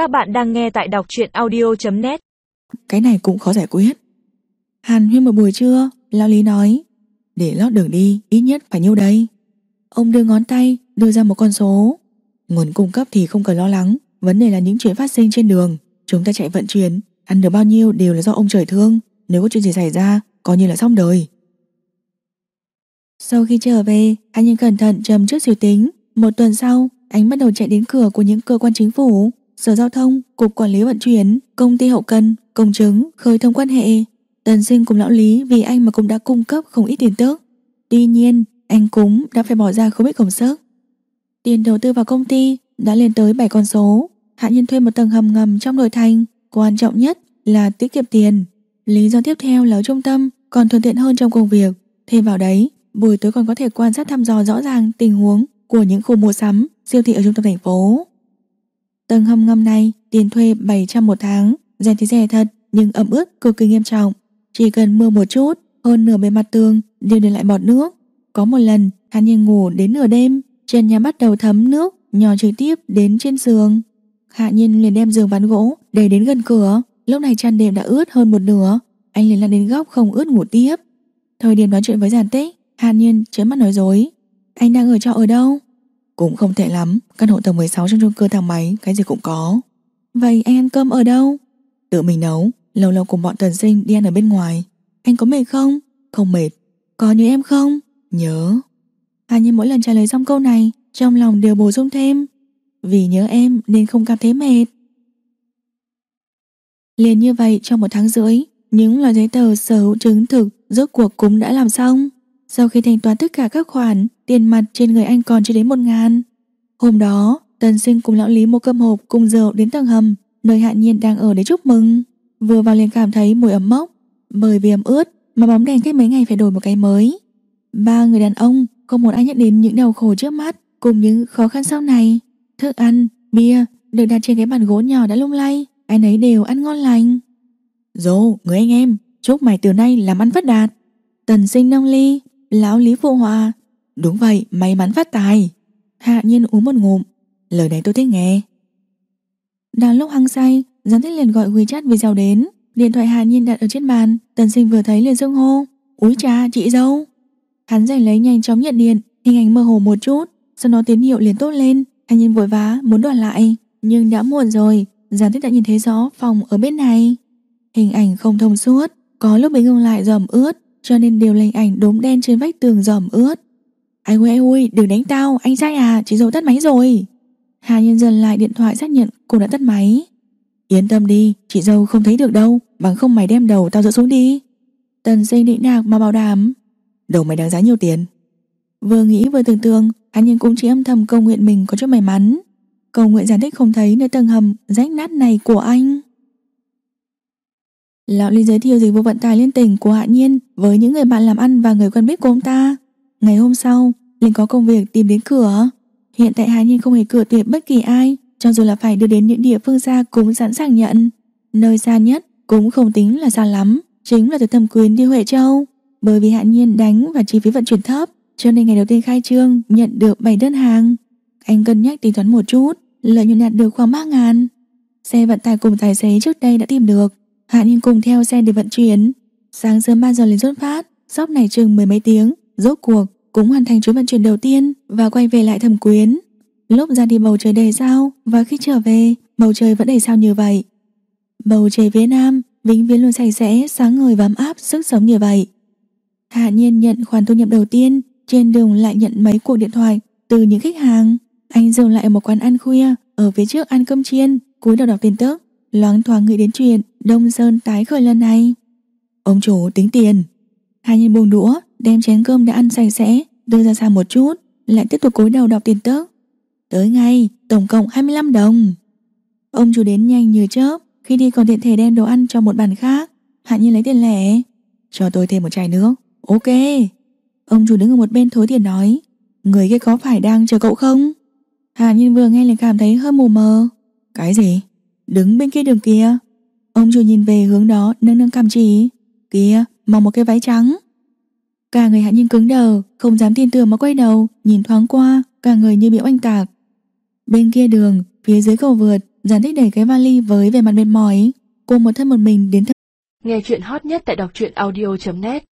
Các bạn đang nghe tại đọc truyện audio.net Cái này cũng khó giải quyết. Hàn huyên một buổi trưa, lao Lý nói, Để lót đường đi, ít nhất phải nhiêu đây? Ông đưa ngón tay, đưa ra một con số. Nguồn cung cấp thì không cần lo lắng, Vấn đề là những chuyện phát sinh trên đường, Chúng ta chạy vận chuyển, Ăn được bao nhiêu đều là do ông trời thương, Nếu có chuyện gì xảy ra, Coi như là xong đời. Sau khi trở về, Anh nhân cẩn thận trầm trước suy tính, Một tuần sau, Anh bắt đầu chạy đến cửa của những cơ quan chính phủ. Sở Giao thông, Cục Quản lý Vận chuyển, Công ty Hậu Cần, Công chứng, khơi thông quan hệ. Tần sinh cùng lão Lý vì anh mà cũng đã cung cấp không ít tiền tức. Tuy nhiên, anh cũng đã phải bỏ ra không ít công sức. Tiền đầu tư vào công ty đã lên tới 7 con số. Hạ nhân thuê một tầng hầm ngầm trong nội thành. Quan trọng nhất là tiết kiệm tiền. Lý do tiếp theo là ở trung tâm còn thuận tiện hơn trong công việc. Thêm vào đấy, buổi tối còn có thể quan sát thăm dò rõ ràng tình huống của những khu mua sắm, siêu thị ở trung tâm thành phố. Tầng hầm ngầm này tiền thuê 700 một tháng, rẻ thì rẻ thật nhưng ẩm ướt cực kỳ nghiêm trọng. Chỉ cần mưa một chút, hơn nửa bề mặt tường đều để lại bọt nước. Có một lần, hắn nhiên ngủ đến nửa đêm, trên nhà bắt đầu thấm nước, nhỏ trực tiếp đến trên giường. Hạ nhiên liền đem giường ván gỗ để đến gần cửa, lúc này chăn đệm đã ướt hơn một nửa, anh liền lăn đến góc không ướt ngủ tiếp. Thời điểm nói chuyện với Giản tích, Hạ nhiên chớp mắt nói dối. Anh đang ở trọ ở đâu? Cũng không tệ lắm. Căn hộ tầng 16 trong chung cư thang máy, Cái gì cũng có. Vậy anh ăn cơm ở đâu? Tự mình nấu. Lâu lâu cùng bọn tần sinh đi ăn ở bên ngoài. Anh có mệt không? Không mệt. Có nhớ em không? Nhớ. Hà nhiên mỗi lần trả lời xong câu này, Trong lòng đều bổ sung thêm. Vì nhớ em nên không cảm thấy mệt. Liền như vậy, trong một tháng rưỡi, Những loại giấy tờ sở hữu chứng thực Rốt cuộc cũng đã làm xong. Sau khi thanh toán tất cả các khoản Tiền mặt trên người anh còn chưa đến một ngàn. Hôm đó Tần sinh cùng lão lý mua cơm hộp cùng rượu đến tầng hầm Nơi hạ nhiên đang ở để chúc mừng. Vừa vào liền cảm thấy mùi ấm mốc Bởi vì ấm ướt mà bóng đèn cách mấy ngày phải đổi một cái mới. Ba người đàn ông không một ai nhắc đến những đau khổ trước mắt Cùng những khó khăn sau này. Thức ăn, bia được đặt trên cái bàn gỗ nhỏ đã lung lay Ai nấy đều ăn ngon lành. Dô, người anh em Chúc mày từ nay làm ăn phát đạt. Tần sinh nông ly Lão lý phụ hòa Đúng vậy, may mắn phát tài. Hạ nhiên uống một ngụm. Lời này tôi thích nghe. Đang lúc hăng say, giám thích liền gọi WeChat video đến. Điện thoại Hạ nhiên đặt ở trên bàn. Tần sinh vừa thấy liền dương hô. Úi cha, chị dâu. Hắn giành lấy nhanh chóng nhận điện. Hình ảnh mơ hồ một chút. Sau đó tín hiệu liền tốt lên. Hạ nhiên vội vã muốn đoạt lại. Nhưng đã muộn rồi. Giám thích đã nhìn thấy rõ phòng ở bên này. Hình ảnh không thông suốt. Có lúc bị ngưng lại dầm ướt. Cho nên đều lành ảnh đốm đen trên vách tường dòm ướt. Anh ai ui, đừng đánh tao Anh trai à chị dâu tắt máy rồi. Hà nhân dần lại điện thoại xác nhận cô đã tắt máy. Yên tâm đi Chị dâu không thấy được đâu Bằng không mày đem đầu tao dỡ xuống đi. Tần sinh định nạc mà bảo đảm. Đầu mày đáng giá nhiều tiền. Vừa nghĩ vừa tưởng tượng Hà nhân cũng chỉ âm thầm cầu nguyện mình có chút may mắn. Cầu nguyện giản thích không thấy nơi tầng hầm rách nát này của anh. Lão Lý giới thiệu dịch vụ vận tải liên tỉnh của Hạ Nhiên với những người bạn làm ăn và người quen biết của ông ta. Ngày hôm sau, Linh có công việc tìm đến cửa. Hiện tại Hà Nhiên không hề cửa tiệm bất kỳ ai, cho dù là phải đưa đến những địa phương xa cũng sẵn sàng nhận. Nơi xa nhất cũng không tính là xa lắm, chính là từ thẩm Quyến đi Huệ Châu. Bởi vì Hạ Nhiên đánh và chi phí vận chuyển thấp, cho nên ngày đầu tiên khai trương nhận được 7 đơn hàng. Anh cân nhắc tính toán một chút, lợi nhuận đạt được khoảng 3 ngàn. Xe vận tải cùng tài xế trước đây đã tìm được, Hạ Nhiên cùng theo xe để vận chuyển. Sáng sớm 3 giờ lên xuất phát, dốc này chừng mười mấy tiếng, rốt cuộc cũng hoàn thành chuyến vận chuyển đầu tiên và quay về lại thẩm quyến. Lúc ra đi bầu trời đầy sao và khi trở về, bầu trời vẫn đầy sao như vậy. Bầu trời phía Nam vĩnh viễn luôn sạch sẽ, sáng ngời và ấm áp, sức sống như vậy. Hạ nhiên nhận khoản thu nhập đầu tiên, trên đường lại nhận mấy cuộc điện thoại từ những khách hàng. Anh dừng lại ở một quán ăn khuya, ở phía trước ăn cơm chiên, cúi đầu đọc tin tức, loáng thoáng nghĩ đến chuyện Đông Sơn tái khởi lần này. Ông chủ tính tiền. hà nhiên buông đũa, đem chén cơm đã ăn sạch sẽ, đưa ra xa một chút, lại tiếp tục cúi đầu đọc tin tức. Tới ngay, tổng cộng 25 đồng. Ông chủ đến nhanh như chớp, khi đi còn tiện thể đem đồ ăn cho một bàn khác. Hạ nhiên lấy tiền lẻ. Cho tôi thêm một chai nước. Ok. Ông chủ đứng ở một bên thối tiền nói. Người kia có phải đang chờ cậu không? Hạ nhiên vừa nghe liền cảm thấy hơi mù mờ. Cái gì? Đứng bên kia đường kia. Ông chủ nhìn về hướng đó nâng nâng cằm chỉ. Kia, mặc một cái váy trắng. Cả người hạ nhiên cứng đờ, không dám tin tưởng mà quay đầu, nhìn thoáng qua, cả người như bị oanh tạc. Bên kia đường, phía dưới cầu vượt, Giản thích đẩy cái vali với vẻ mặt mệt mỏi Cô một thân một mình đến Nghe chuyện hot nhất tại đọc truyện audio.net